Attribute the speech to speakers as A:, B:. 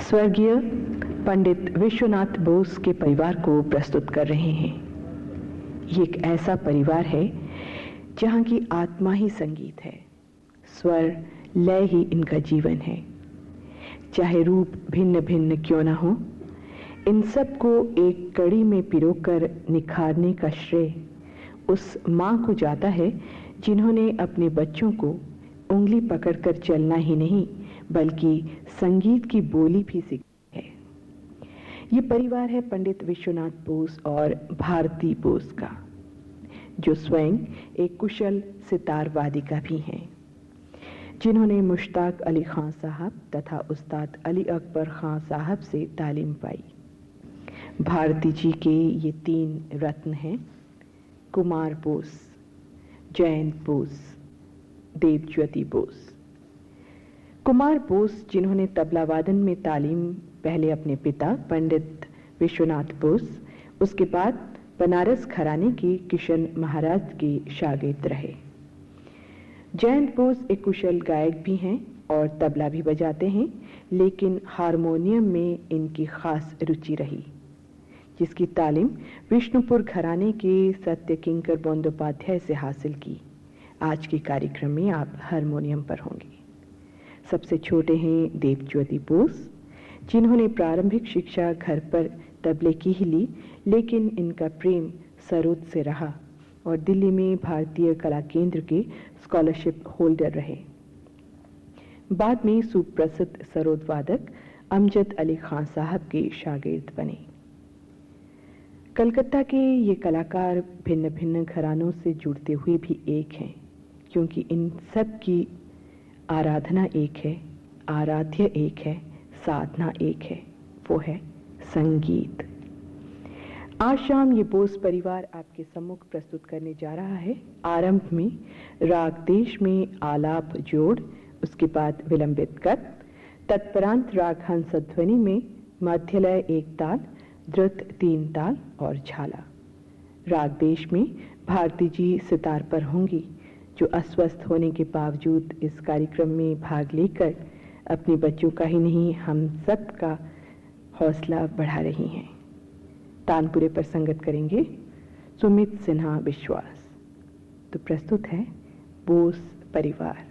A: स्वर्गीय पंडित विश्वनाथ बोस के परिवार को प्रस्तुत कर रहे हैं। ये एक ऐसा परिवार है जहाँ की आत्मा ही संगीत है। स्वर, लय ही इनका जीवन है। चाहे रूप भिन्न भिन्न क्यों ना हो, इन सबको एक कड़ी में पिरोकर निखारने का श्रेय उस माँ को जाता है जिन्होंने अपने बच्चों को उंगली पकड़कर चलना ही नहीं बल्कि संगीत की बोली भी सीखी है। ये परिवार है पंडित विश्वनाथ बोस और भारती बोस का, जो स्वयं एक कुशल सितार वादिका भी हैं, जिन्होंने मुश्ताक अली खान साहब तथा उस्ताद अली अकबर खान साहब से तालीम पाई। भारती जी के ये तीन रत्न हैं, कुमार बोस, जयंत बोस, देवज्योति बोस। कुमार बोस, जिन्होंने तबला वादन में तालीम, पहले अपने पिता, पंडित विश्वनाथ बोस, उसके बाद बनारस घराने के किशन महाराज के शागिर्द रहे। जयंत बोस एक कुशल गायक भी हैं और तबला भी बजाते हैं, लेकिन हारमोनियम में इनकी खास रुचि रही, जिसकी तालीम विष्णुपुर घराने के सत्य किंकर बंदोपाध्याय से हासिल की। आज के कार्यक्रम में आप हारमोनियम पर होंगे। सबसे छोटे हैं देवज्योति बोस, जिन्होंने प्रारंभिक शिक्षा घर पर तबले की ही ली, लेकिन इनका प्रेम सरोद से रहा और दिल्ली में भारतीय कला केंद्र के स्कॉलरशिप होल्डर रहे। बाद में सुप्रसिद्ध सरोद वादक अमजद अली खान साहब के शागिर्द बने। कलकत्ता के ये कलाकार भिन्न भिन्न घरानों से जुड़ते हुए भी एक हैं, क्योंकि इन सब की आराधना एक है, आराध्य एक है, साधना एक है, वो है संगीत। आज शाम ये बोस परिवार आपके सम्मुख प्रस्तुत करने जा रहा है। आरंभ में राग देश में आलाप जोड़, उसके बाद विलंबित कर तत्परांत राग हंस ध्वनि में मध्यलय एक ताल द्रुत तीन ताल और झाला। राग देश में भारती जी सितार पर होंगी। जो अस्वस्थ होने के बावजूद इस कार्यक्रम में भाग लेकर अपने बच्चों का ही नहीं, हम सब का हौसला बढ़ा रही हैं। तानपुरे पर संगत करेंगे सुमित सिन्हा विश्वास। तो प्रस्तुत है बोस परिवार।